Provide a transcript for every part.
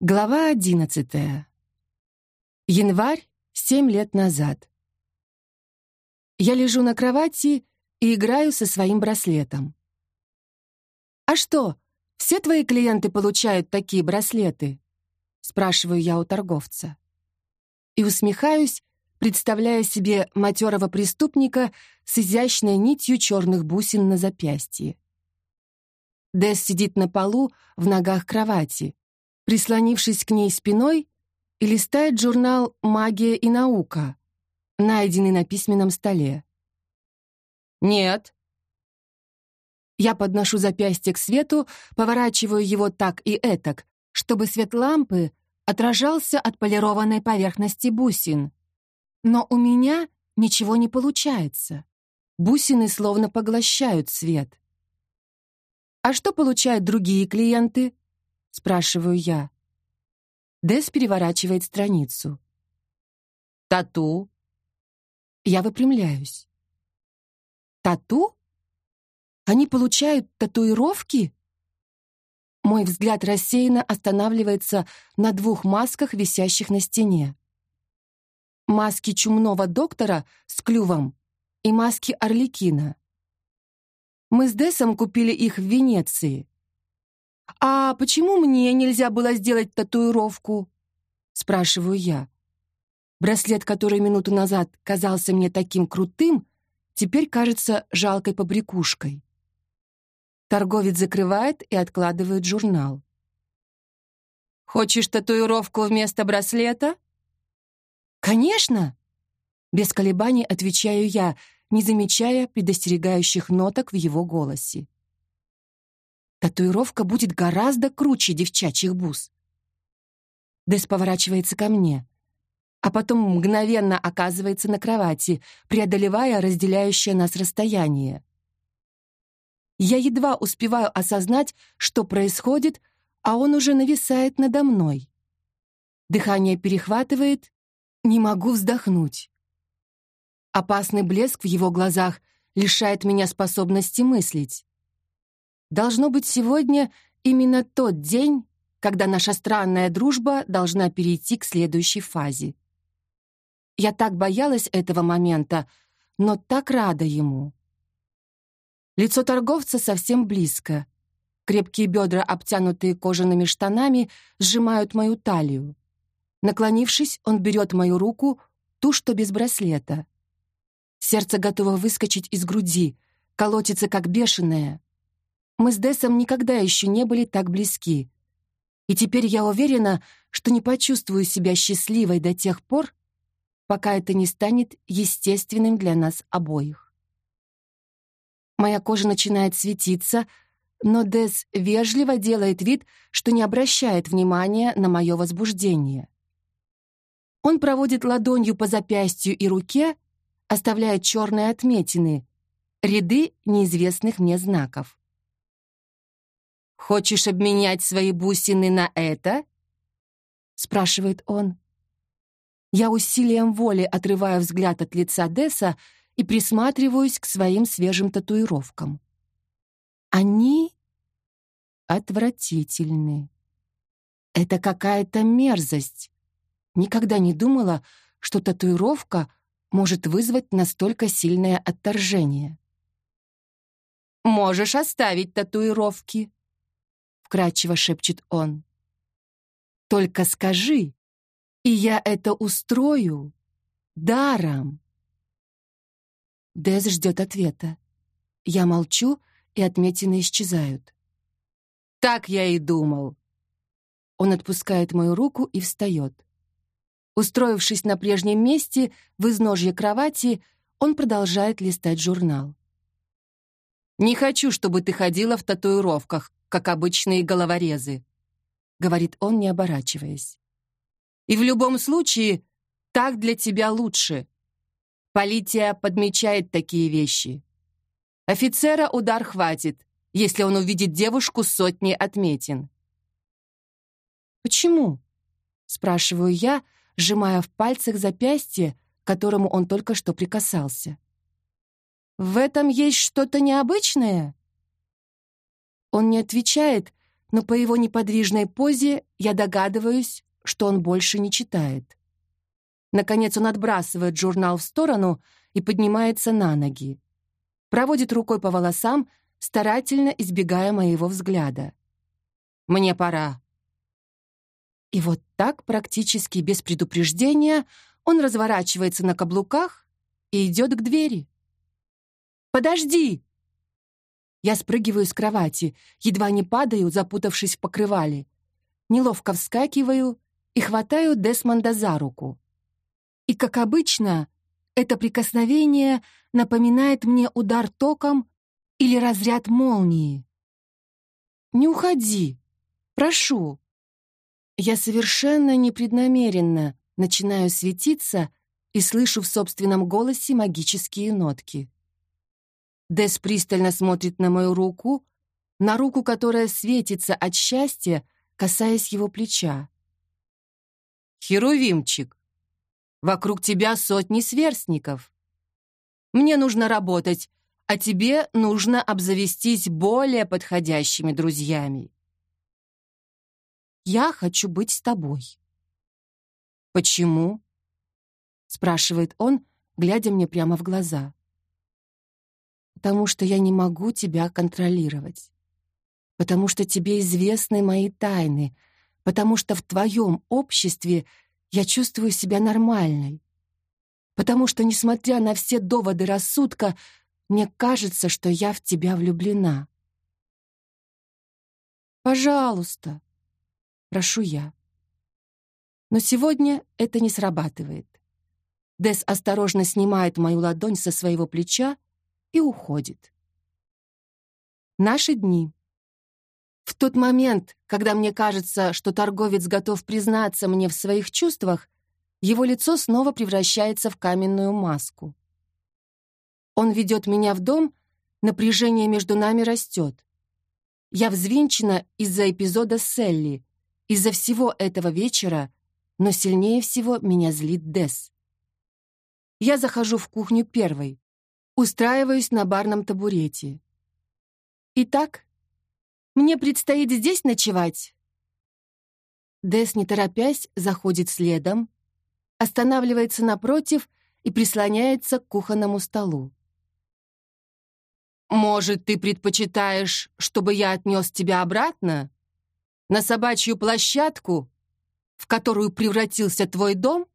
Глава одиннадцатая. Январь, семь лет назад. Я лежу на кровати и играю со своим браслетом. «А что, все твои клиенты получают такие браслеты?» спрашиваю я у торговца. И усмехаюсь, представляя себе матерого преступника с изящной нитью черных бусин на запястье. Дэс сидит на полу в ногах кровати, прислонившись к ней спиной, и листает журнал «Магия и наука», найденный на письменном столе. «Нет». Я подношу запястье к свету, поворачиваю его так и этак, чтобы свет лампы отражался от полированной поверхности бусин. Но у меня ничего не получается. Бусины словно поглощают свет. «А что получают другие клиенты?» — спрашиваю я. Дэс переворачивает страницу. «Тату?» Я выпрямляюсь. «Тату? Они получают татуировки?» Мой взгляд рассеянно останавливается на двух масках, висящих на стене. Маски чумного доктора с клювом и маски Орликина. Мы с Десом купили их в Венеции. «А почему мне нельзя было сделать татуировку?» — спрашиваю я. Браслет, который минуту назад казался мне таким крутым, теперь кажется жалкой побрякушкой. Торговец закрывает и откладывает журнал. «Хочешь татуировку вместо браслета?» «Конечно!» Без колебаний отвечаю я, не замечая предостерегающих ноток в его голосе. Татуировка будет гораздо круче девчачьих бус. Дэс поворачивается ко мне, а потом мгновенно оказывается на кровати, преодолевая разделяющее нас расстояние. Я едва успеваю осознать, что происходит, а он уже нависает надо мной. Дыхание перехватывает, не могу вздохнуть. Опасный блеск в его глазах лишает меня способности мыслить. Должно быть, сегодня именно тот день, когда наша странная дружба должна перейти к следующей фазе. Я так боялась этого момента, но так рада ему. Лицо торговца совсем близко. Крепкие бедра, обтянутые кожаными штанами, сжимают мою талию. Наклонившись, он берет мою руку, ту, что без браслета. Сердце готово выскочить из груди, колотится как бешеное. Мы с Десом никогда еще не были так близки. И теперь я уверена, что не почувствую себя счастливой до тех пор, пока это не станет естественным для нас обоих. Моя кожа начинает светиться, но Дес вежливо делает вид, что не обращает внимания на мое возбуждение. Он проводит ладонью по запястью и руке, оставляя черные отметины, ряды неизвестных мне знаков. «Хочешь обменять свои бусины на это?» — спрашивает он. Я усилием воли отрываю взгляд от лица Десса и присматриваюсь к своим свежим татуировкам. Они отвратительны. Это какая-то мерзость. Никогда не думала, что татуировка может вызвать настолько сильное отторжение. «Можешь оставить татуировки», вкрадчиво шепчет он. Только скажи, и я это устрою даром. Дез ждет ответа. Я молчу, и отметины исчезают. Так я и думал. Он отпускает мою руку и встает. Устроившись на прежнем месте, в изножье кровати, он продолжает листать журнал. «Не хочу, чтобы ты ходила в татуировках, как обычные головорезы», — говорит он, не оборачиваясь. «И в любом случае, так для тебя лучше. Полиция подмечает такие вещи. Офицера удар хватит, если он увидит девушку с сотней отметин». «Почему?» — спрашиваю я, сжимая в пальцах запястье, к которому он только что прикасался. «В этом есть что-то необычное?» Он не отвечает, но по его неподвижной позе я догадываюсь, что он больше не читает. Наконец он отбрасывает журнал в сторону и поднимается на ноги. Проводит рукой по волосам, старательно избегая моего взгляда. «Мне пора». И вот так, практически без предупреждения, он разворачивается на каблуках и идет к двери. «Подожди!» Я спрыгиваю с кровати, едва не падаю, запутавшись в покрывале. Неловко вскакиваю и хватаю Десмонда за руку. И, как обычно, это прикосновение напоминает мне удар током или разряд молнии. «Не уходи! Прошу!» Я совершенно непреднамеренно начинаю светиться и слышу в собственном голосе магические нотки. Дес пристально смотрит на мою руку, на руку, которая светится от счастья, касаясь его плеча. «Херувимчик, вокруг тебя сотни сверстников. Мне нужно работать, а тебе нужно обзавестись более подходящими друзьями. Я хочу быть с тобой». «Почему?» — спрашивает он, глядя мне прямо в глаза потому что я не могу тебя контролировать, потому что тебе известны мои тайны, потому что в твоем обществе я чувствую себя нормальной, потому что, несмотря на все доводы рассудка, мне кажется, что я в тебя влюблена. Пожалуйста, прошу я. Но сегодня это не срабатывает. Дес осторожно снимает мою ладонь со своего плеча и уходит. Наши дни. В тот момент, когда мне кажется, что торговец готов признаться мне в своих чувствах, его лицо снова превращается в каменную маску. Он ведет меня в дом, напряжение между нами растет. Я взвинчена из-за эпизода с Элли, из-за всего этого вечера, но сильнее всего меня злит Дес. Я захожу в кухню первой. Устраиваюсь на барном табурете. Итак, мне предстоит здесь ночевать. Дес, не торопясь, заходит следом, останавливается напротив и прислоняется к кухонному столу. «Может, ты предпочитаешь, чтобы я отнес тебя обратно? На собачью площадку, в которую превратился твой дом?»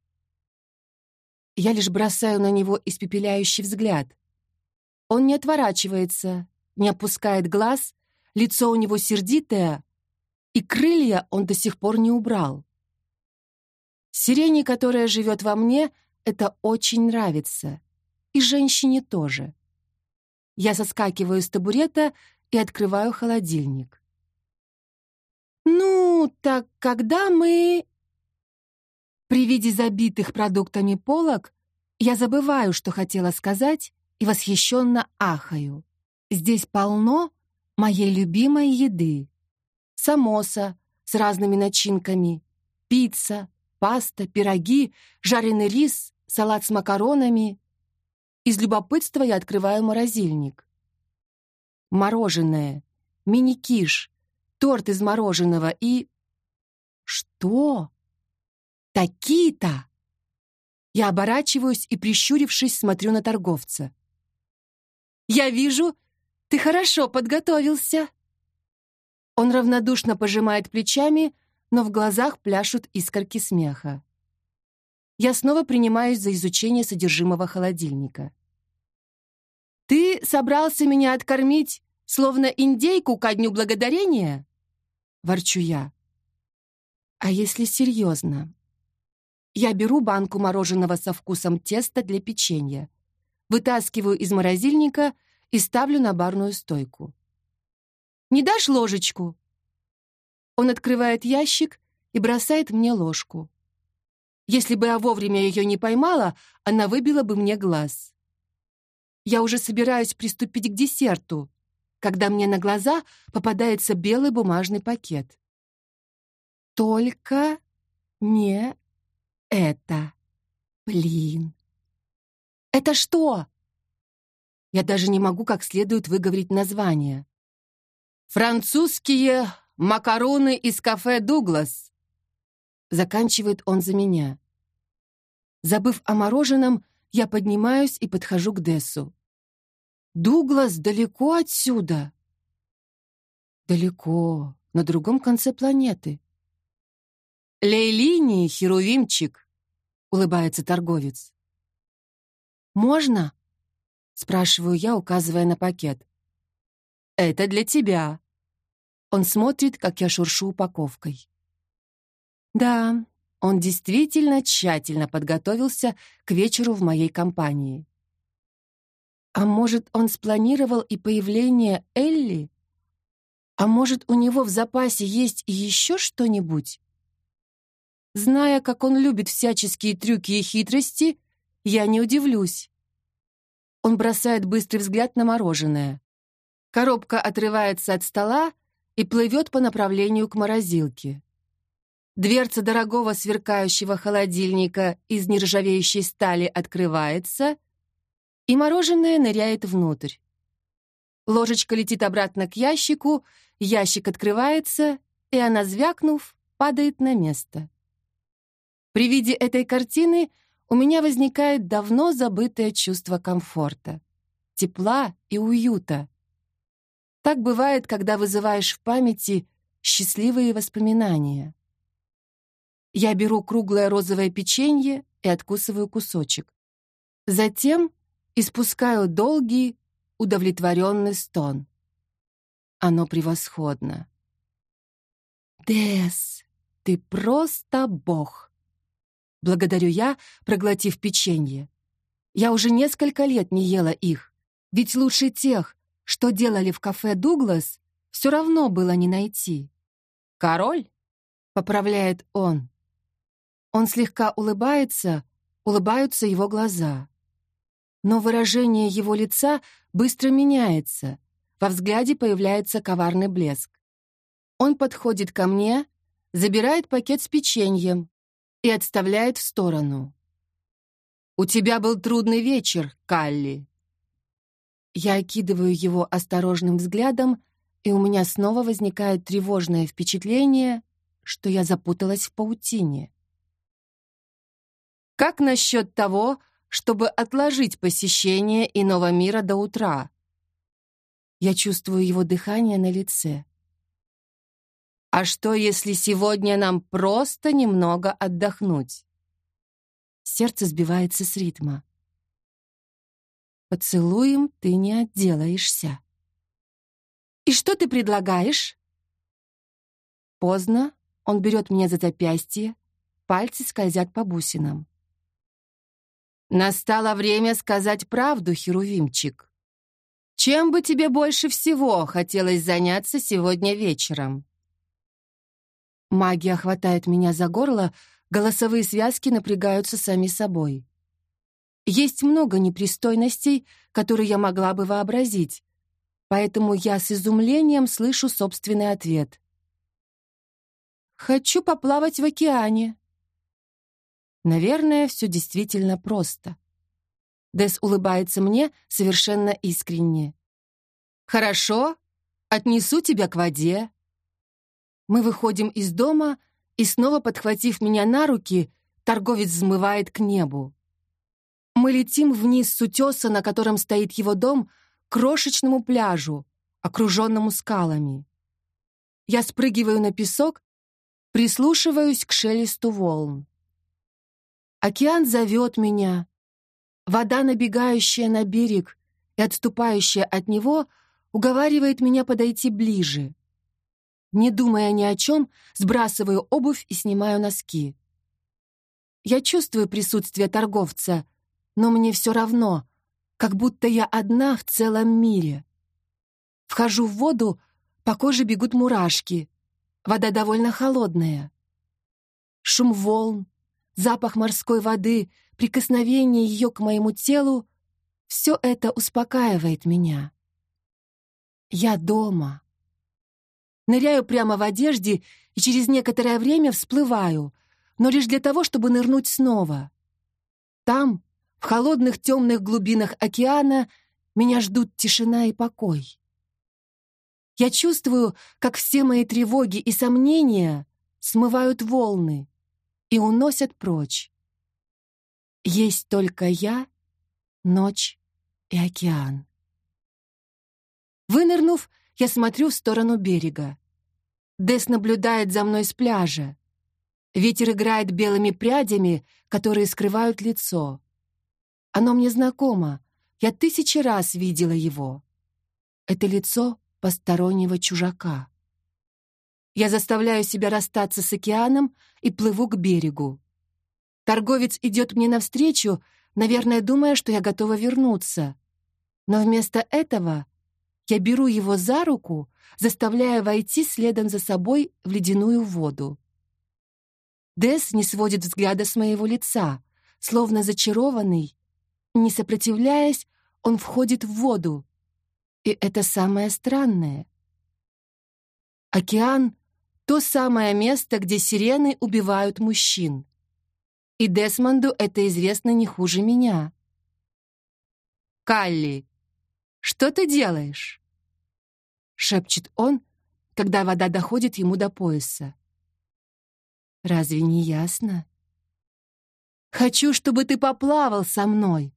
Я лишь бросаю на него испепеляющий взгляд. Он не отворачивается, не опускает глаз, лицо у него сердитое, и крылья он до сих пор не убрал. Сирене, которая живет во мне, это очень нравится. И женщине тоже. Я соскакиваю с табурета и открываю холодильник. «Ну, так когда мы...» При виде забитых продуктами полок я забываю, что хотела сказать, и восхищенно ахаю. Здесь полно моей любимой еды. Самоса с разными начинками, пицца, паста, пироги, жареный рис, салат с макаронами. Из любопытства я открываю морозильник. Мороженое, мини-киш, торт из мороженого и... Что? Такие-то? Я оборачиваюсь и, прищурившись, смотрю на торговца. Я вижу, ты хорошо подготовился». Он равнодушно пожимает плечами, но в глазах пляшут искорки смеха. Я снова принимаюсь за изучение содержимого холодильника. «Ты собрался меня откормить, словно индейку ко дню благодарения?» Ворчу я. «А если серьезно?» Я беру банку мороженого со вкусом теста для печенья вытаскиваю из морозильника и ставлю на барную стойку. «Не дашь ложечку?» Он открывает ящик и бросает мне ложку. Если бы я вовремя ее не поймала, она выбила бы мне глаз. Я уже собираюсь приступить к десерту, когда мне на глаза попадается белый бумажный пакет. Только не это. Блин. «Это что?» Я даже не могу как следует выговорить название. «Французские макароны из кафе «Дуглас». Заканчивает он за меня. Забыв о мороженом, я поднимаюсь и подхожу к Дессу. «Дуглас далеко отсюда?» «Далеко, на другом конце планеты». «Лейлини, херувимчик», — улыбается торговец. «Можно?» — спрашиваю я, указывая на пакет. «Это для тебя». Он смотрит, как я шуршу упаковкой. Да, он действительно тщательно подготовился к вечеру в моей компании. А может, он спланировал и появление Элли? А может, у него в запасе есть еще что-нибудь? Зная, как он любит всяческие трюки и хитрости, я не удивлюсь. Он бросает быстрый взгляд на мороженое. Коробка отрывается от стола и плывет по направлению к морозилке. Дверца дорогого сверкающего холодильника из нержавеющей стали открывается, и мороженое ныряет внутрь. Ложечка летит обратно к ящику, ящик открывается, и она, звякнув, падает на место. При виде этой картины у меня возникает давно забытое чувство комфорта, тепла и уюта. Так бывает, когда вызываешь в памяти счастливые воспоминания. Я беру круглое розовое печенье и откусываю кусочек. Затем испускаю долгий, удовлетворенный стон. Оно превосходно. «Дес, ты просто бог!» Благодарю я, проглотив печенье. Я уже несколько лет не ела их, ведь лучше тех, что делали в кафе «Дуглас», все равно было не найти. «Король?» — поправляет он. Он слегка улыбается, улыбаются его глаза. Но выражение его лица быстро меняется, во взгляде появляется коварный блеск. Он подходит ко мне, забирает пакет с печеньем и отставляет в сторону. «У тебя был трудный вечер, Калли». Я окидываю его осторожным взглядом, и у меня снова возникает тревожное впечатление, что я запуталась в паутине. Как насчет того, чтобы отложить посещение иного мира до утра? Я чувствую его дыхание на лице. А что, если сегодня нам просто немного отдохнуть? Сердце сбивается с ритма. Поцелуем ты не отделаешься. И что ты предлагаешь? Поздно. Он берет меня за запястье, пальцы скользят по бусинам. Настало время сказать правду, Херувимчик. Чем бы тебе больше всего хотелось заняться сегодня вечером? Магия хватает меня за горло, голосовые связки напрягаются сами собой. Есть много непристойностей, которые я могла бы вообразить, поэтому я с изумлением слышу собственный ответ. «Хочу поплавать в океане», Наверное, все действительно просто. Дес улыбается мне совершенно искренне. «Хорошо, отнесу тебя к воде». Мы выходим из дома, и снова, подхватив меня на руки, торговец взмывает к небу. Мы летим вниз с утеса, на котором стоит его дом, к крошечному пляжу, окруженному скалами. Я спрыгиваю на песок, прислушиваюсь к шелесту волн. Океан зовет меня. Вода, набегающая на берег и отступающая от него, уговаривает меня подойти ближе. Не думая ни о чем, сбрасываю обувь и снимаю носки. Я чувствую присутствие торговца, но мне все равно, как будто я одна в целом мире. Вхожу в воду, по коже бегут мурашки. Вода довольно холодная. Шум волн, запах морской воды, прикосновение ее к моему телу — все это успокаивает меня. Я дома. Ныряю прямо в одежде и через некоторое время всплываю, но лишь для того, чтобы нырнуть снова. Там, в холодных темных глубинах океана, меня ждут тишина и покой. Я чувствую, как все мои тревоги и сомнения смывают волны и уносят прочь. Есть только я, ночь и океан. Вынырнув, я смотрю в сторону берега. Дес наблюдает за мной с пляжа. Ветер играет белыми прядями, которые скрывают лицо. Оно мне знакомо. Я тысячи раз видела его. Это лицо постороннего чужака. Я заставляю себя расстаться с океаном и плыву к берегу. Торговец идет мне навстречу, наверное, думая, что я готова вернуться. Но вместо этого я беру его за руку, заставляя войти следом за собой в ледяную воду. Дес не сводит взгляда с моего лица, словно зачарованный. Не сопротивляясь, он входит в воду. И это самое странное. Океан — то самое место, где сирены убивают мужчин. И Десмонду это известно не хуже меня. «Калли, что ты делаешь?» — шепчет он, когда вода доходит ему до пояса. «Разве не ясно?» «Хочу, чтобы ты поплавал со мной».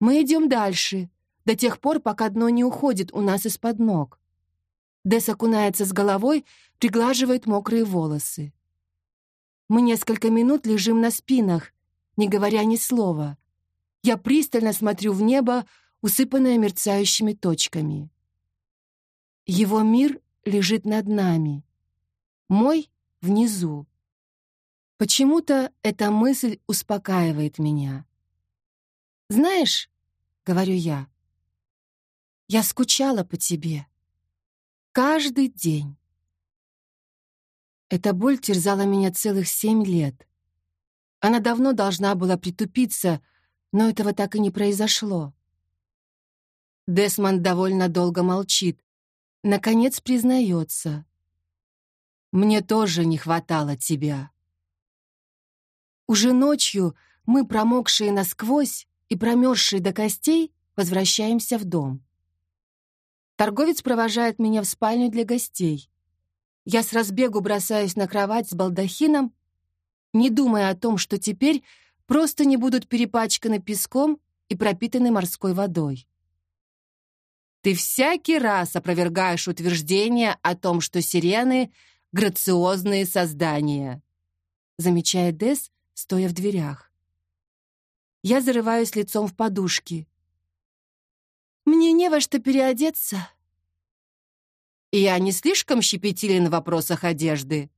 Мы идем дальше, до тех пор, пока дно не уходит у нас из-под ног. Дес окунается с головой, приглаживает мокрые волосы. Мы несколько минут лежим на спинах, не говоря ни слова. Я пристально смотрю в небо, усыпанное мерцающими точками. Его мир лежит над нами. Мой — внизу. Почему-то эта мысль успокаивает меня. «Знаешь», — говорю я, — «я скучала по тебе. Каждый день». Эта боль терзала меня целых семь лет. Она давно должна была притупиться, но этого так и не произошло. Десмонд довольно долго молчит. Наконец признается. «Мне тоже не хватало тебя». Уже ночью мы, промокшие насквозь и промерзшие до костей, возвращаемся в дом. Торговец провожает меня в спальню для гостей. Я с разбегу бросаюсь на кровать с балдахином, не думая о том, что теперь просто не будут перепачканы песком и пропитаны морской водой. Ты всякий раз опровергаешь утверждение о том, что сирены — грациозные создания, замечает Дес, стоя в дверях. Я зарываюсь лицом в подушки. Мне не во что переодеться. Я не слишком щепетилен в вопросах одежды.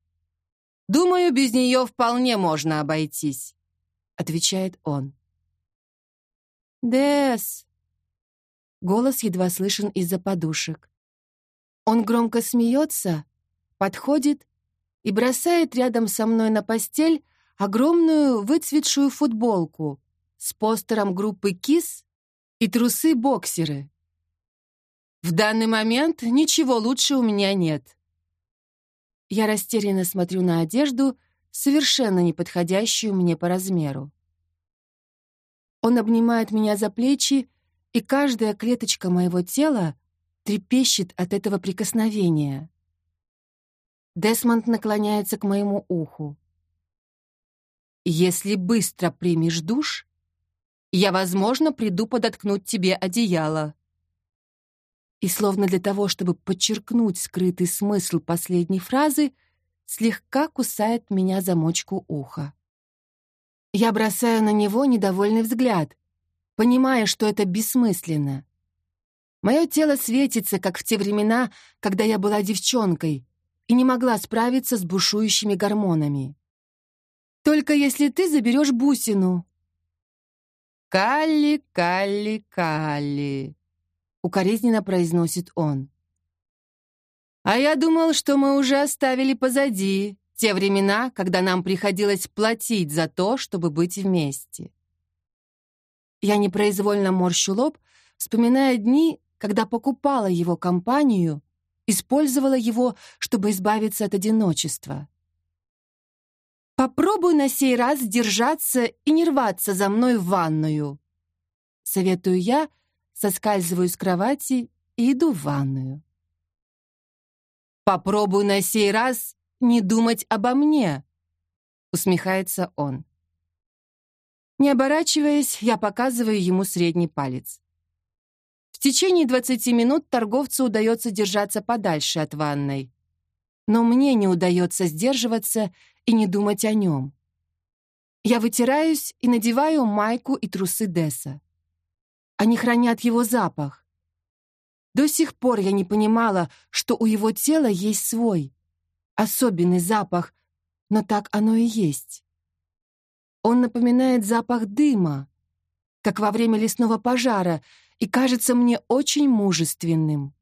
Думаю, без нее вполне можно обойтись, отвечает он. Дес. Голос едва слышен из-за подушек. Он громко смеется, подходит и бросает рядом со мной на постель огромную выцветшую футболку с постером группы «Кис» и трусы-боксеры. В данный момент ничего лучше у меня нет. Я растерянно смотрю на одежду, совершенно неподходящую мне по размеру. Он обнимает меня за плечи, и каждая клеточка моего тела трепещет от этого прикосновения. Десмонд наклоняется к моему уху. «Если быстро примешь душ, я, возможно, приду подоткнуть тебе одеяло», и словно для того, чтобы подчеркнуть скрытый смысл последней фразы, слегка кусает меня за мочку уха. Я бросаю на него недовольный взгляд, понимая, что это бессмысленно. Мое тело светится, как в те времена, когда я была девчонкой и не могла справиться с бушующими гормонами. «Только если ты заберешь бусину». «Калли, Калли, Калли», — укоризненно произносит он. «А я думал, что мы уже оставили позади те времена, когда нам приходилось платить за то, чтобы быть вместе». Я непроизвольно морщу лоб, вспоминая дни, когда покупала его компанию, использовала его, чтобы избавиться от одиночества. «Попробуй на сей раз держаться и не рваться за мной в ванную», — советую я, — соскальзываю с кровати и иду в ванную. «Попробуй на сей раз не думать обо мне», — усмехается он. Не оборачиваясь, я показываю ему средний палец. В течение 20 минут торговцу удается держаться подальше от ванной. Но мне не удается сдерживаться и не думать о нем. Я вытираюсь и надеваю майку и трусы Десса. Они хранят его запах. До сих пор я не понимала, что у его тела есть свой, особенный запах, но так оно и есть. Он напоминает запах дыма, как во время лесного пожара, и кажется мне очень мужественным.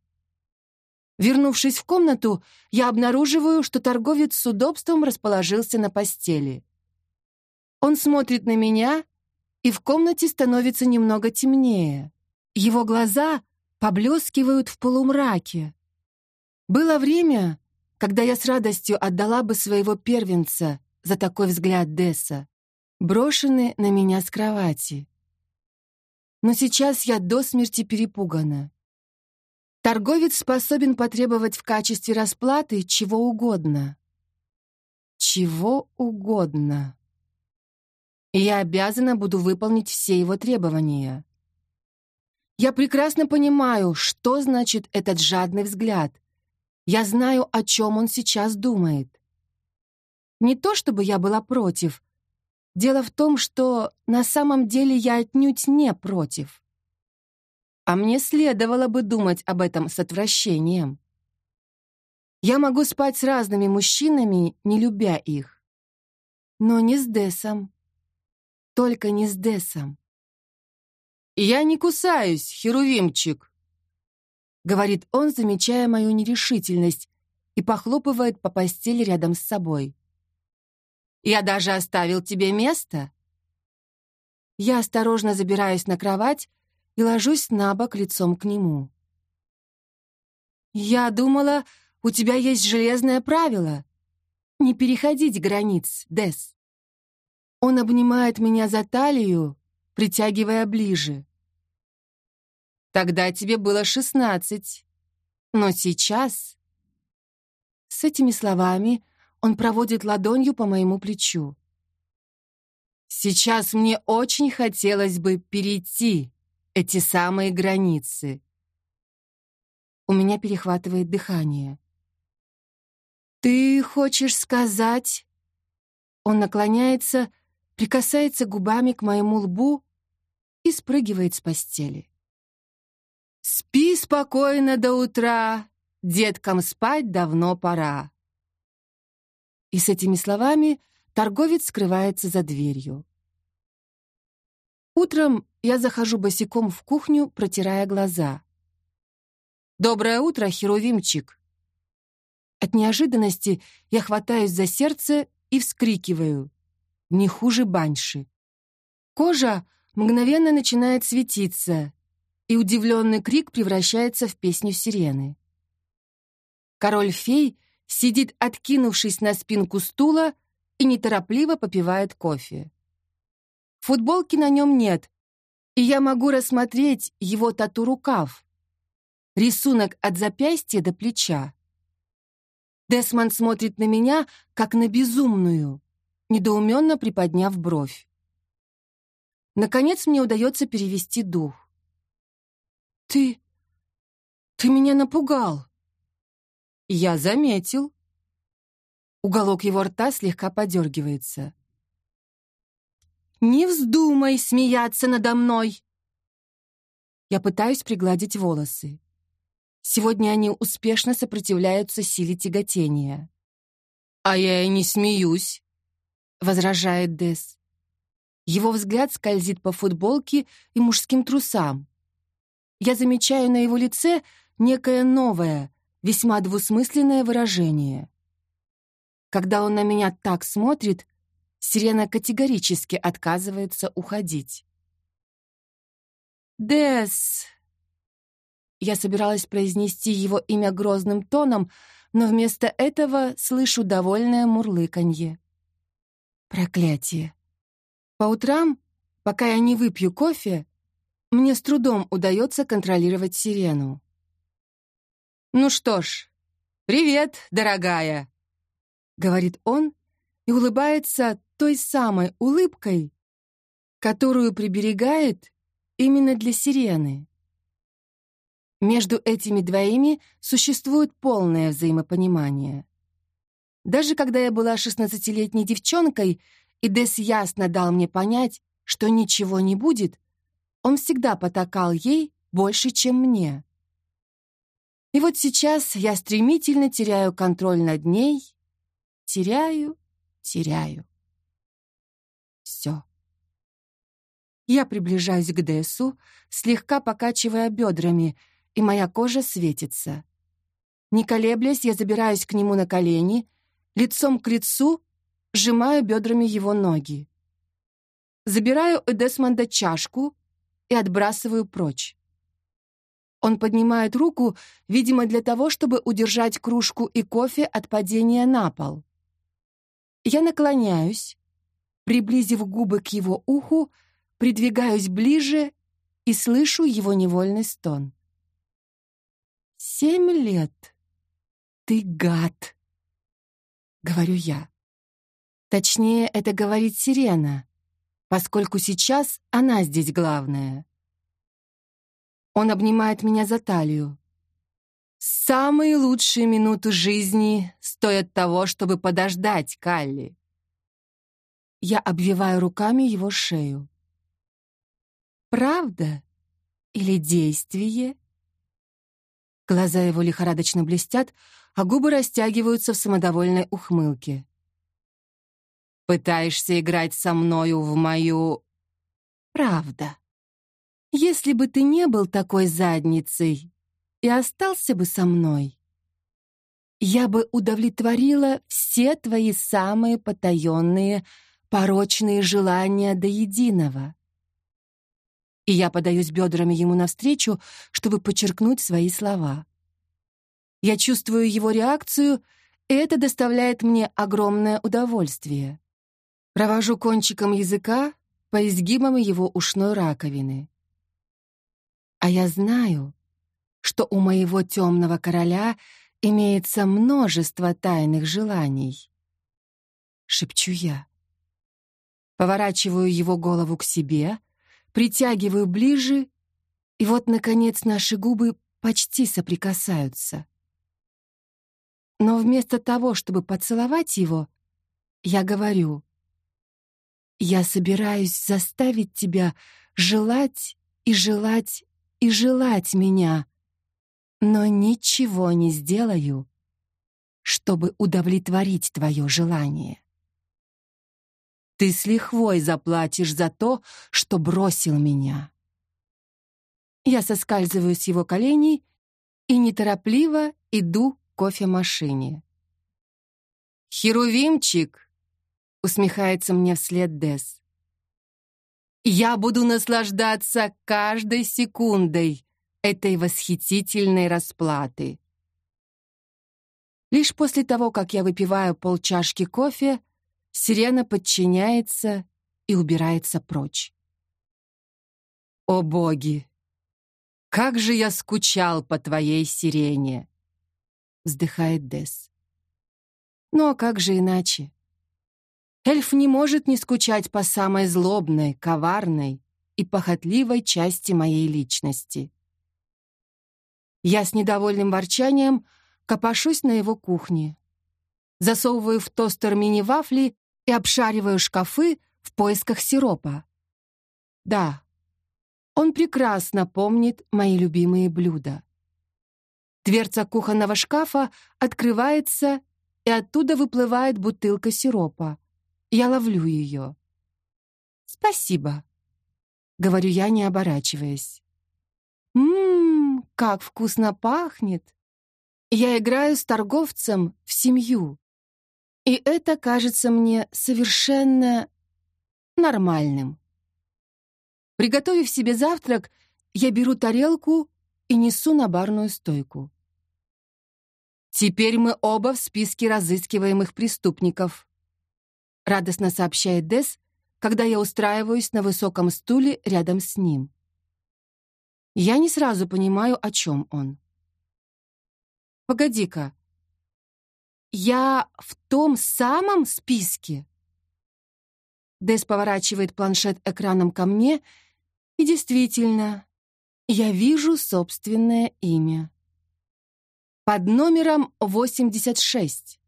Вернувшись в комнату, я обнаруживаю, что торговец с удобством расположился на постели. Он смотрит на меня, и в комнате становится немного темнее. Его глаза поблескивают в полумраке. Было время, когда я с радостью отдала бы своего первенца за такой взгляд Десса брошены на меня с кровати. Но сейчас я до смерти перепугана. Торговец способен потребовать в качестве расплаты чего угодно. Чего угодно. И я обязана буду выполнить все его требования. Я прекрасно понимаю, что значит этот жадный взгляд. Я знаю, о чем он сейчас думает. Не то чтобы я была против, Дело в том, что на самом деле я отнюдь не против. А мне следовало бы думать об этом с отвращением. Я могу спать с разными мужчинами, не любя их. Но не с Десом. Только не с Десом. «Я не кусаюсь, Херувимчик», — говорит он, замечая мою нерешительность, и похлопывает по постели рядом с собой. Я даже оставил тебе место». Я осторожно забираюсь на кровать и ложусь на бок лицом к нему. «Я думала, у тебя есть железное правило. Не переходить границ, Дес». Он обнимает меня за талию, притягивая ближе. «Тогда тебе было шестнадцать, но сейчас...» С этими словами он проводит ладонью по моему плечу. Сейчас мне очень хотелось бы перейти эти самые границы. У меня перехватывает дыхание. «Ты хочешь сказать...» Он наклоняется, прикасается губами к моему лбу и спрыгивает с постели. «Спи спокойно до утра, деткам спать давно пора». И с этими словами торговец скрывается за дверью. Утром я захожу босиком в кухню, протирая глаза. «Доброе утро, Херувимчик!» От неожиданности я хватаюсь за сердце и вскрикиваю. Не хуже баньши. Кожа мгновенно начинает светиться, и удивленный крик превращается в песню сирены. Король-фей — сидит, откинувшись на спинку стула и неторопливо попивает кофе. Футболки на нем нет, и я могу рассмотреть его тату-рукав. Рисунок от запястья до плеча. Десмонд смотрит на меня, как на безумную, недоуменно приподняв бровь. Наконец мне удается перевести дух. «Ты... ты меня напугал!» «Я заметил». Уголок его рта слегка подергивается. «Не вздумай смеяться надо мной!» Я пытаюсь пригладить волосы. Сегодня они успешно сопротивляются силе тяготения. «А я и не смеюсь», — возражает Дес. Его взгляд скользит по футболке и мужским трусам. Я замечаю на его лице некое новое, весьма двусмысленное выражение. Когда он на меня так смотрит, Сирена категорически отказывается уходить. «Дес!» Я собиралась произнести его имя грозным тоном, но вместо этого слышу довольное мурлыканье. Проклятие. По утрам, пока я не выпью кофе, мне с трудом удается контролировать сирену. «Ну что ж, «Привет, дорогая!» — говорит он и улыбается той самой улыбкой, которую приберегает именно для сирены. Между этими двоими существует полное взаимопонимание. Даже когда я была шестнадцатилетней девчонкой, и Дес ясно дал мне понять, что ничего не будет, он всегда потакал ей больше, чем мне. И вот сейчас я стремительно теряю контроль над ней. Теряю, теряю. Все. Я приближаюсь к Дессу, слегка покачивая бедрами, и моя кожа светится. Не колеблясь, я забираюсь к нему на колени, лицом к лицу сжимаю бедрами его ноги. Забираю у Десмонда чашку и отбрасываю прочь. Он поднимает руку, видимо, для того, чтобы удержать кружку и кофе от падения на пол. Я наклоняюсь, приблизив губы к его уху, придвигаюсь ближе и слышу его невольный стон. «Семь лет. Ты гад!» — говорю я. Точнее, это говорит Сирена, поскольку сейчас она здесь главная. Он обнимает меня за талию. «Самые лучшие минуты жизни стоят того, чтобы подождать, Калли». Я обвиваю руками его шею. «Правда или действие?» Глаза его лихорадочно блестят, а губы растягиваются в самодовольной ухмылке. «Пытаешься играть со мною в мою...» «Правда», если бы ты не был такой задницей и остался бы со мной, я бы удовлетворила все твои самые потаенные, порочные желания до единого. И я подаюсь бедрами ему навстречу, чтобы подчеркнуть свои слова. Я чувствую его реакцию, и это доставляет мне огромное удовольствие. Провожу кончиком языка по изгибам его ушной раковины. А я знаю, что у моего темного короля имеется множество тайных желаний. Шепчу я. Поворачиваю его голову к себе, притягиваю ближе, и вот, наконец, наши губы почти соприкасаются. Но вместо того, чтобы поцеловать его, я говорю, «Я собираюсь заставить тебя желать и желать и желать меня, но ничего не сделаю, чтобы удовлетворить твое желание. Ты с лихвой заплатишь за то, что бросил меня. Я соскальзываю с его коленей и неторопливо иду к кофемашине. «Херувимчик!» — усмехается мне вслед Дес. Я буду наслаждаться каждой секундой этой восхитительной расплаты. Лишь после того, как я выпиваю полчашки кофе, сирена подчиняется и убирается прочь. О боги! Как же я скучал по твоей сирене! Вздыхает Дес. Ну а как же иначе? Эльф не может не скучать по самой злобной, коварной и похотливой части моей личности. Я с недовольным ворчанием копошусь на его кухне. Засовываю в тостер мини-вафли и обшариваю шкафы в поисках сиропа. Да, он прекрасно помнит мои любимые блюда. Дверца кухонного шкафа открывается, и оттуда выплывает бутылка сиропа. Я ловлю ее. «Спасибо», — говорю я, не оборачиваясь. «Ммм, как вкусно пахнет!» Я играю с торговцем в семью. И это кажется мне совершенно нормальным. Приготовив себе завтрак, я беру тарелку и несу на барную стойку. Теперь мы оба в списке разыскиваемых преступников радостно сообщает Дес, когда я устраиваюсь на высоком стуле рядом с ним. Я не сразу понимаю, о чем он. «Погоди-ка, я в том самом списке? Дэс поворачивает планшет экраном ко мне, и действительно, я вижу собственное имя. Под номером 86.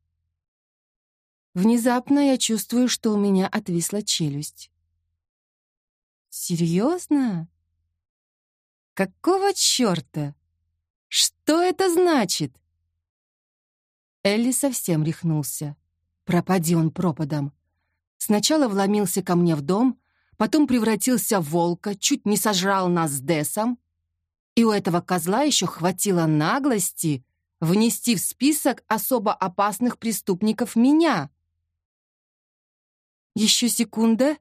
Внезапно я чувствую, что у меня отвисла челюсть. Серьезно? Какого черта? Что это значит? Элли совсем рехнулся. Пропади он пропадом. Сначала вломился ко мне в дом, потом превратился в волка, чуть не сожрал нас с Десом. И у этого козла еще хватило наглости внести в список особо опасных преступников меня. Еще секунда,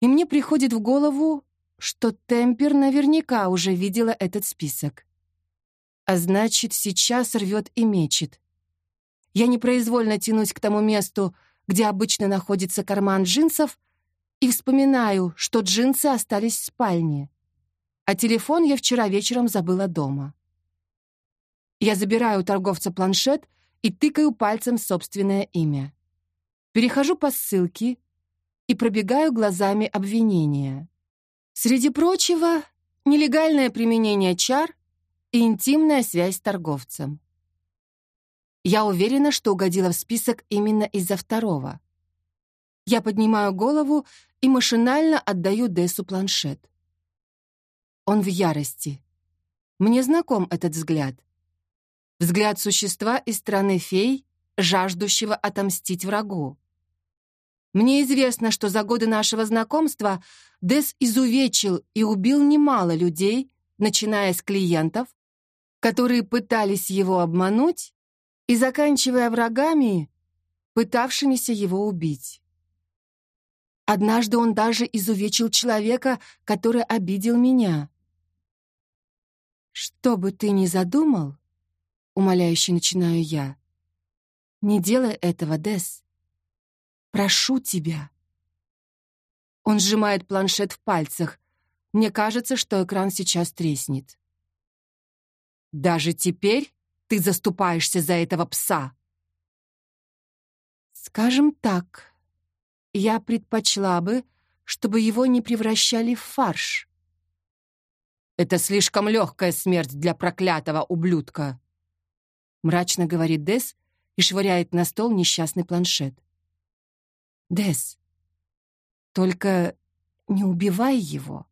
и мне приходит в голову, что Темпер наверняка уже видела этот список. А значит, сейчас рвет и мечет. Я непроизвольно тянусь к тому месту, где обычно находится карман джинсов, и вспоминаю, что джинсы остались в спальне. А телефон я вчера вечером забыла дома. Я забираю у торговца планшет и тыкаю пальцем собственное имя. Перехожу по ссылке и пробегаю глазами обвинения. Среди прочего, нелегальное применение чар и интимная связь с торговцем. Я уверена, что угодила в список именно из-за второго. Я поднимаю голову и машинально отдаю Дессу планшет. Он в ярости. Мне знаком этот взгляд. Взгляд существа из страны фей, жаждущего отомстить врагу. Мне известно, что за годы нашего знакомства Дес изувечил и убил немало людей, начиная с клиентов, которые пытались его обмануть, и заканчивая врагами, пытавшимися его убить. Однажды он даже изувечил человека, который обидел меня. «Что бы ты ни задумал», — умоляюще начинаю я, — «не делай этого, Дес. Прошу тебя». Он сжимает планшет в пальцах. Мне кажется, что экран сейчас треснет. «Даже теперь ты заступаешься за этого пса?» «Скажем так, я предпочла бы, чтобы его не превращали в фарш». «Это слишком легкая смерть для проклятого ублюдка», мрачно говорит Дес и швыряет на стол несчастный планшет. «Дес, только не убивай его».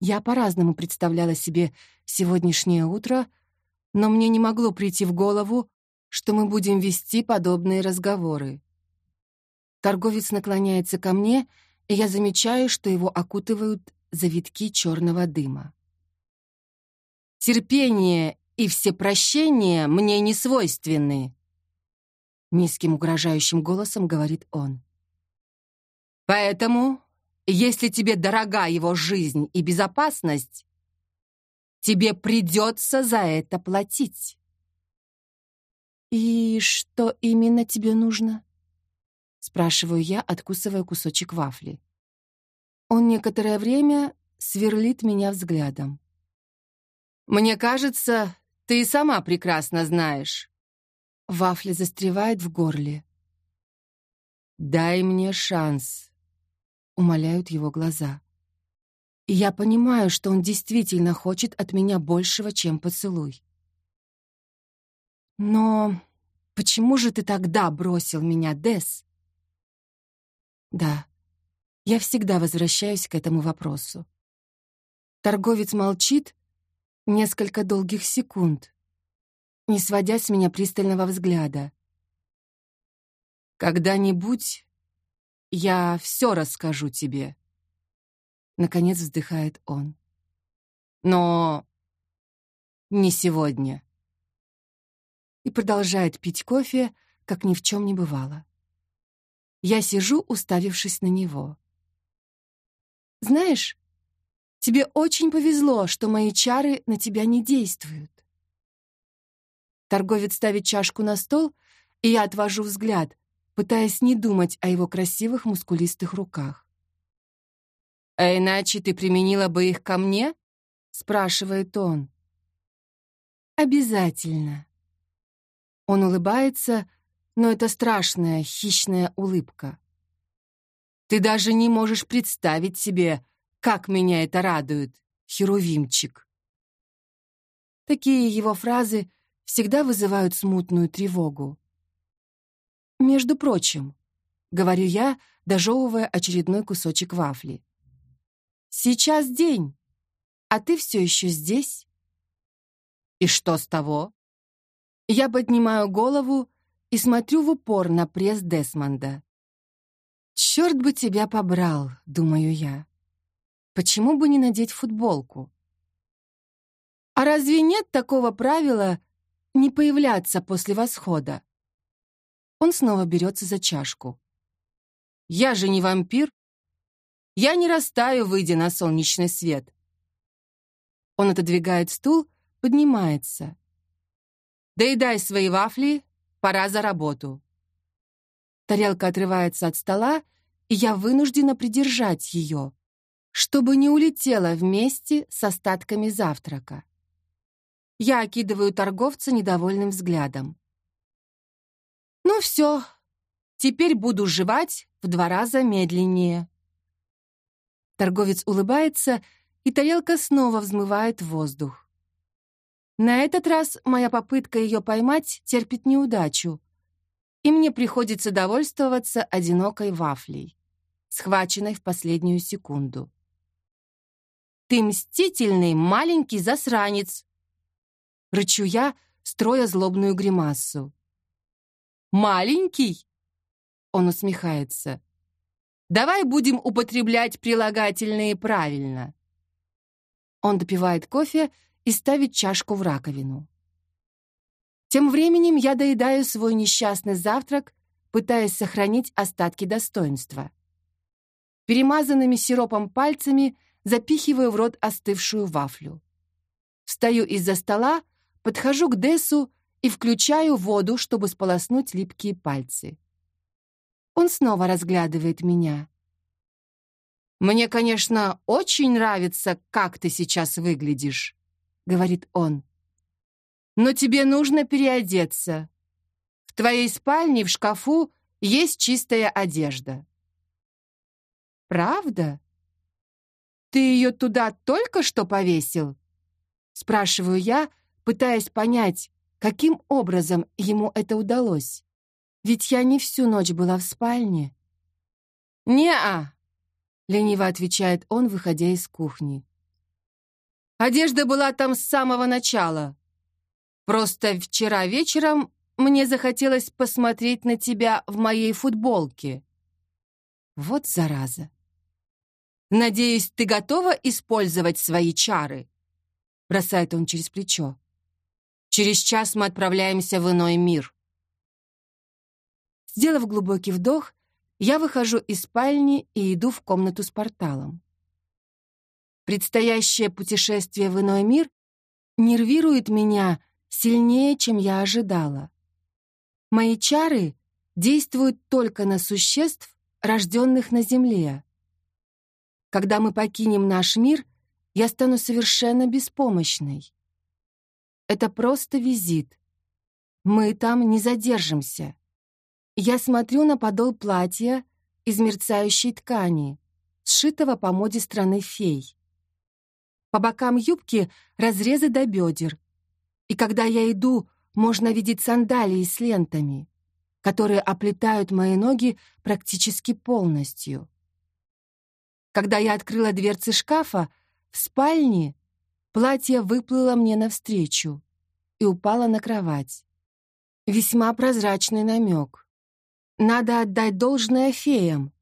Я по-разному представляла себе сегодняшнее утро, но мне не могло прийти в голову, что мы будем вести подобные разговоры. Торговец наклоняется ко мне, и я замечаю, что его окутывают завитки черного дыма. «Терпение и всепрощение мне не свойственны», — низким угрожающим голосом говорит он. «Поэтому, если тебе дорога его жизнь и безопасность, Тебе придется за это платить. «И что именно тебе нужно?» Спрашиваю я, откусывая кусочек вафли. Он некоторое время сверлит меня взглядом. «Мне кажется, ты и сама прекрасно знаешь». Вафля застревает в горле. «Дай мне шанс», — умоляют его глаза. И я понимаю, что он действительно хочет от меня большего, чем поцелуй. Но почему же ты тогда бросил меня, Дес? Да, я всегда возвращаюсь к этому вопросу. Торговец молчит несколько долгих секунд, не сводя с меня пристального взгляда. «Когда-нибудь я все расскажу тебе», Наконец вздыхает он. Но не сегодня. И продолжает пить кофе, как ни в чем не бывало. Я сижу, уставившись на него. Знаешь, тебе очень повезло, что мои чары на тебя не действуют. Торговец ставит чашку на стол, и я отвожу взгляд, пытаясь не думать о его красивых мускулистых руках. «А иначе ты применила бы их ко мне?» — спрашивает он. «Обязательно». Он улыбается, но это страшная, хищная улыбка. Ты даже не можешь представить себе, как меня это радует, Херувимчик. Такие его фразы всегда вызывают смутную тревогу. «Между прочим», — говорю я, дожевывая очередной кусочек вафли. «Сейчас день, а ты все еще здесь?» «И что с того?» Я поднимаю голову и смотрю в упор на пресс Десмонда. «Черт бы тебя побрал», — думаю я. «Почему бы не надеть футболку?» А разве нет такого правила не появляться после восхода? Он снова берется за чашку. Я же не вампир. Я не растаю, выйдя на солнечный свет. Он отодвигает стул, поднимается. Доедай свои вафли, пора за работу. Тарелка отрывается от стола, и я вынуждена придержать ее, чтобы не улетела вместе с остатками завтрака. Я окидываю торговца недовольным взглядом. «Ну все, теперь буду жевать в два раза медленнее». Торговец улыбается, и тарелка снова взмывает в воздух. На этот раз моя попытка ее поймать терпит неудачу, и мне приходится довольствоваться одинокой вафлей, схваченной в последнюю секунду. «Ты мстительный маленький засранец!» Рычу я, строя злобную гримасу. «Маленький?» Он усмехается. «Давай будем употреблять прилагательные правильно». Он допивает кофе и ставит чашку в раковину. Тем временем я доедаю свой несчастный завтрак, пытаясь сохранить остатки достоинства. Перемазанными сиропом пальцами запихиваю в рот остывшую вафлю. Встаю из-за стола, Подхожу к Дессу и включаю воду, чтобы сполоснуть липкие пальцы. Он снова разглядывает меня. «Мне, конечно, очень нравится, как ты сейчас выглядишь», — говорит он. «Но тебе нужно переодеться. В твоей спальне в шкафу есть чистая одежда». «Правда? Ты ее туда только что повесил?» Спрашиваю я, пытаясь понять, каким образом ему это удалось. Ведь я не всю ночь была в спальне. «Не-а», — лениво отвечает он, выходя из кухни. «Одежда была там с самого начала. Просто вчера вечером мне захотелось посмотреть на тебя в моей футболке». Вот зараза. «Надеюсь, ты готова использовать свои чары?» Бросает он через плечо. Через час мы отправляемся в иной мир. Сделав глубокий вдох, я выхожу из спальни и иду в комнату с порталом. Предстоящее путешествие в иной мир нервирует меня сильнее, чем я ожидала. Мои чары действуют только на существ, рожденных на Земле. Когда мы покинем наш мир, я стану совершенно беспомощной. Это просто визит. Мы там не задержимся. Я смотрю на подол платья из мерцающей ткани, сшитого по моде страны фей. По бокам юбки разрезы до бедер. И когда я иду, можно видеть сандалии с лентами, которые оплетают мои ноги практически полностью. Когда я открыла дверцы шкафа, в спальне Платье выплыло мне навстречу и упало на кровать. Весьма прозрачный намек. Надо отдать должное феям.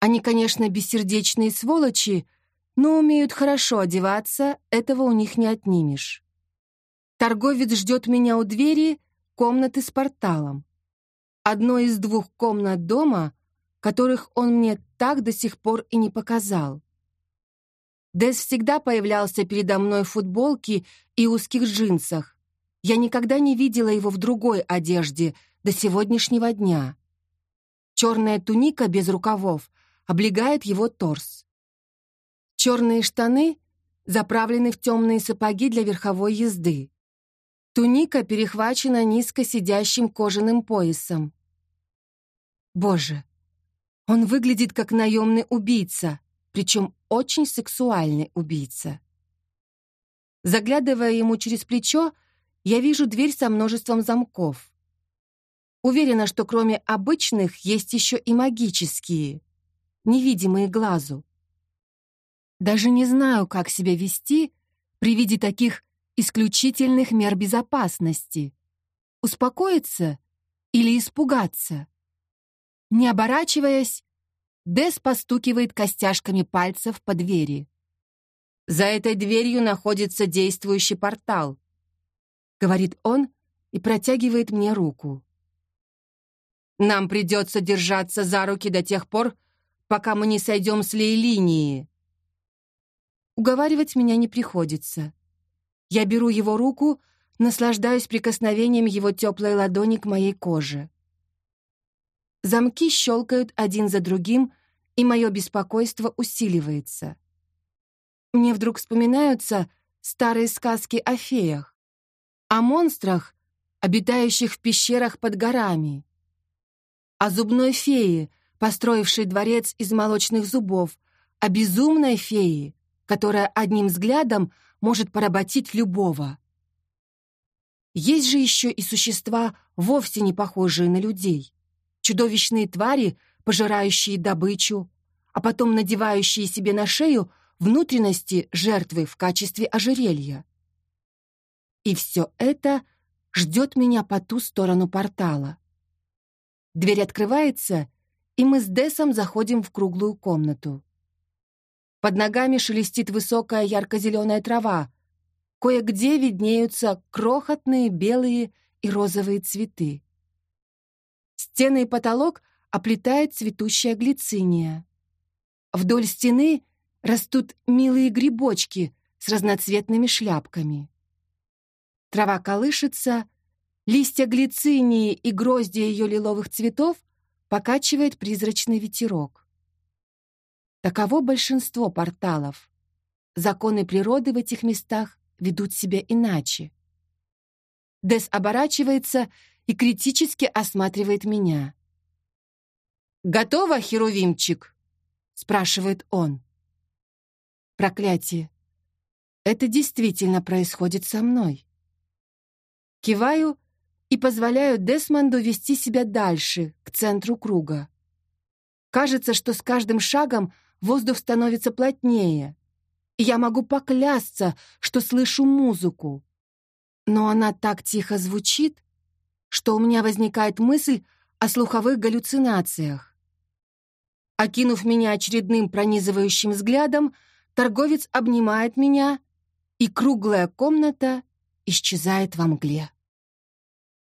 Они, конечно, бессердечные сволочи, но умеют хорошо одеваться, этого у них не отнимешь. Торговец ждет меня у двери комнаты с порталом. Одной из двух комнат дома, которых он мне так до сих пор и не показал. Дэс всегда появлялся передо мной в футболке и узких джинсах. Я никогда не видела его в другой одежде до сегодняшнего дня. Черная туника без рукавов облегает его торс. Черные штаны заправлены в темные сапоги для верховой езды. Туника перехвачена низко сидящим кожаным поясом. Боже, он выглядит как наемный убийца, причем очень сексуальный убийца. Заглядывая ему через плечо, я вижу дверь со множеством замков. Уверена, что кроме обычных есть еще и магические, невидимые глазу. Даже не знаю, как себя вести при виде таких исключительных мер безопасности. Успокоиться или испугаться? Не оборачиваясь, Дес постукивает костяшками пальцев по двери. «За этой дверью находится действующий портал», — говорит он и протягивает мне руку. «Нам придется держаться за руки до тех пор, пока мы не сойдем с лей-линии». Уговаривать меня не приходится. Я беру его руку, наслаждаюсь прикосновением его теплой ладони к моей коже. Замки щелкают один за другим, и мое беспокойство усиливается. Мне вдруг вспоминаются старые сказки о феях, о монстрах, обитающих в пещерах под горами, о зубной фее, построившей дворец из молочных зубов, о безумной фее, которая одним взглядом может поработить любого. Есть же еще и существа, вовсе не похожие на людей чудовищные твари, пожирающие добычу, а потом надевающие себе на шею внутренности жертвы в качестве ожерелья. И все это ждет меня по ту сторону портала. Дверь открывается, и мы с Десом заходим в круглую комнату. Под ногами шелестит высокая ярко-зеленая трава, кое-где виднеются крохотные белые и розовые цветы. Стены и потолок оплетает цветущая глициния. Вдоль стены растут милые грибочки с разноцветными шляпками. Трава колышется, листья глицинии и грозди ее лиловых цветов покачивает призрачный ветерок. Таково большинство порталов. Законы природы в этих местах ведут себя иначе. Дес оборачивается и критически осматривает меня. «Готово, Херувимчик?» — спрашивает он. Проклятие. Это действительно происходит со мной. Киваю и позволяю Десмонду вести себя дальше, к центру круга. Кажется, что с каждым шагом воздух становится плотнее, и я могу поклясться, что слышу музыку. Но она так тихо звучит, что у меня возникает мысль о слуховых галлюцинациях. Окинув меня очередным пронизывающим взглядом, торговец обнимает меня, и круглая комната исчезает во мгле.